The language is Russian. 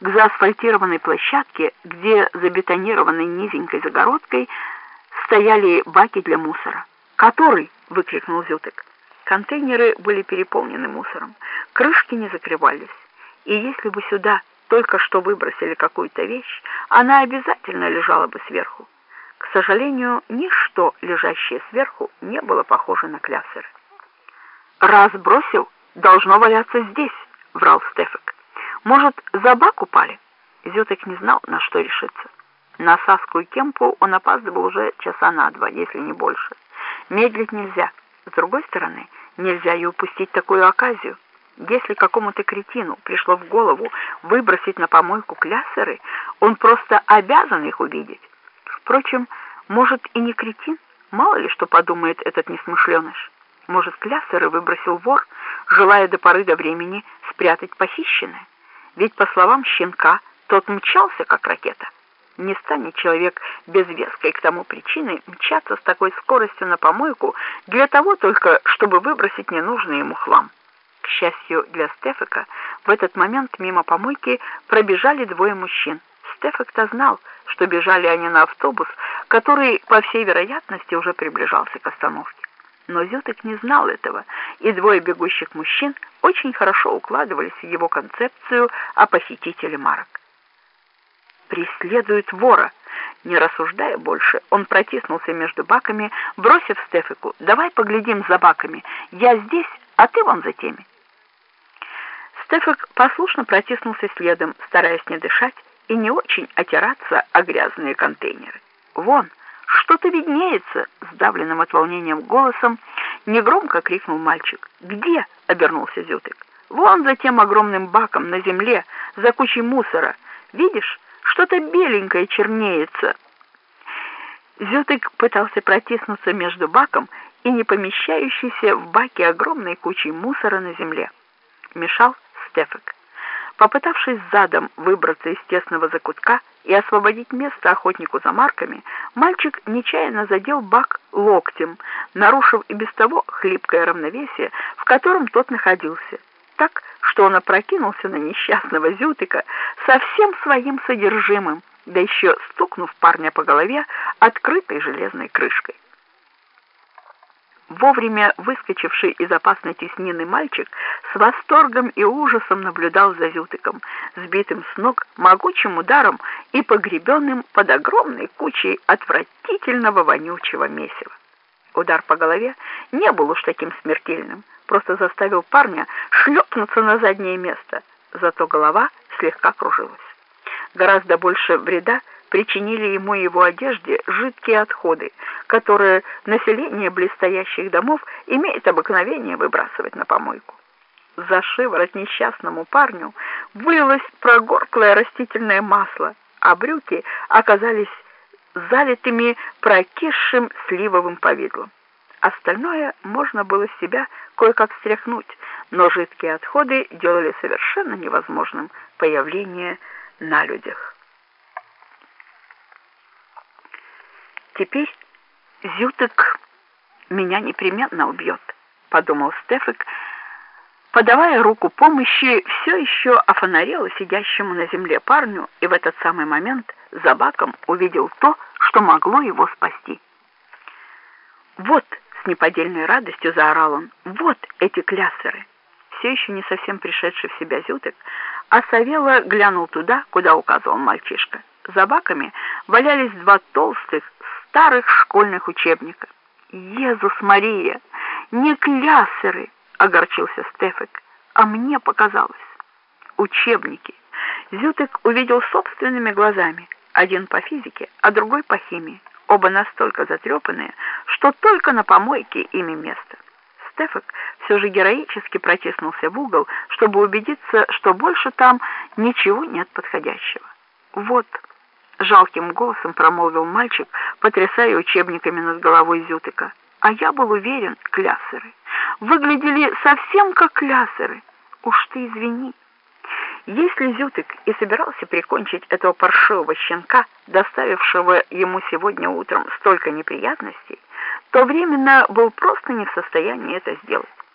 к заасфальтированной площадке, где за бетонированной низенькой загородкой стояли баки для мусора. «Который?» — выкрикнул Зютек. Контейнеры были переполнены мусором, крышки не закрывались, и если бы сюда только что выбросили какую-то вещь, она обязательно лежала бы сверху. К сожалению, ничто, лежащее сверху, не было похоже на клясер. «Раз бросил, должно валяться здесь», — врал Стефик. «Может, за бак упали?» Зютек не знал, на что решиться. На Саску и Кемпу он опаздывал уже часа на два, если не больше. Медлить нельзя. С другой стороны, нельзя и упустить такую оказию. Если какому-то кретину пришло в голову выбросить на помойку клясеры, он просто обязан их увидеть. Впрочем, может и не кретин, мало ли что подумает этот несмышленыш. Может, клясеры выбросил вор, желая до поры до времени спрятать похищенное. Ведь, по словам щенка, тот мчался, как ракета. Не станет человек без веской к тому причины мчаться с такой скоростью на помойку для того только, чтобы выбросить ненужный ему хлам. К счастью для Стефика, в этот момент мимо помойки пробежали двое мужчин. Стефик-то знал, что бежали они на автобус, который, по всей вероятности, уже приближался к остановке. Но Зютык не знал этого, и двое бегущих мужчин очень хорошо укладывались в его концепцию о похитителе марок преследует вора. Не рассуждая больше, он протиснулся между баками, бросив Стефику, «Давай поглядим за баками. Я здесь, а ты вон за теми». Стефик послушно протиснулся следом, стараясь не дышать и не очень отираться о грязные контейнеры. «Вон, что-то виднеется!» — сдавленным от волнением голосом негромко крикнул мальчик. «Где?» — обернулся Зютык. «Вон за тем огромным баком на земле, за кучей мусора. Видишь?» Что-то беленькое чернеется. Зютык пытался протиснуться между баком и не помещающейся в баке огромной кучей мусора на земле. Мешал Стефик. Попытавшись задом выбраться из тесного закутка и освободить место охотнику за марками, мальчик нечаянно задел бак локтем, нарушив и без того хлипкое равновесие, в котором тот находился, так, что он опрокинулся на несчастного Зютыка со всем своим содержимым, да еще стукнув парня по голове открытой железной крышкой. Вовремя выскочивший из опасной теснины мальчик с восторгом и ужасом наблюдал за Зютыком, сбитым с ног могучим ударом и погребенным под огромной кучей отвратительного вонючего месива. Удар по голове не был уж таким смертельным, просто заставил парня шлепнуться на заднее место, зато голова слегка кружилась. Гораздо больше вреда причинили ему его одежде жидкие отходы, которые население близстоящих домов имеет обыкновение выбрасывать на помойку. За шиворот несчастному парню вылилось прогорклое растительное масло, а брюки оказались залитыми прокисшим сливовым повидлом. Остальное можно было с себя кое-как стряхнуть, но жидкие отходы делали совершенно невозможным появление на людях. «Теперь Зютек меня непременно убьет», — подумал Стефик, подавая руку помощи все еще офонарело сидящему на земле парню и в этот самый момент за баком увидел то, что могло его спасти. «Вот!» — с неподдельной радостью заорал он. «Вот эти клясеры!» Все еще не совсем пришедший в себя Зютек, а Савела глянул туда, куда указывал мальчишка. За баками валялись два толстых, старых школьных учебника. «Езус Мария! Не клясеры!» — огорчился Стефик. «А мне показалось. Учебники!» Зютек увидел собственными глазами. Один по физике, а другой по химии. Оба настолько затрепанные, что только на помойке ими место. Стефак все же героически протиснулся в угол, чтобы убедиться, что больше там ничего нет подходящего. «Вот», — жалким голосом промолвил мальчик, потрясая учебниками над головой Зютыка. «А я был уверен, клясеры. Выглядели совсем как клясеры. Уж ты извини». Если Зютык и собирался прикончить этого паршивого щенка, доставившего ему сегодня утром столько неприятностей, то временно был просто не в состоянии это сделать.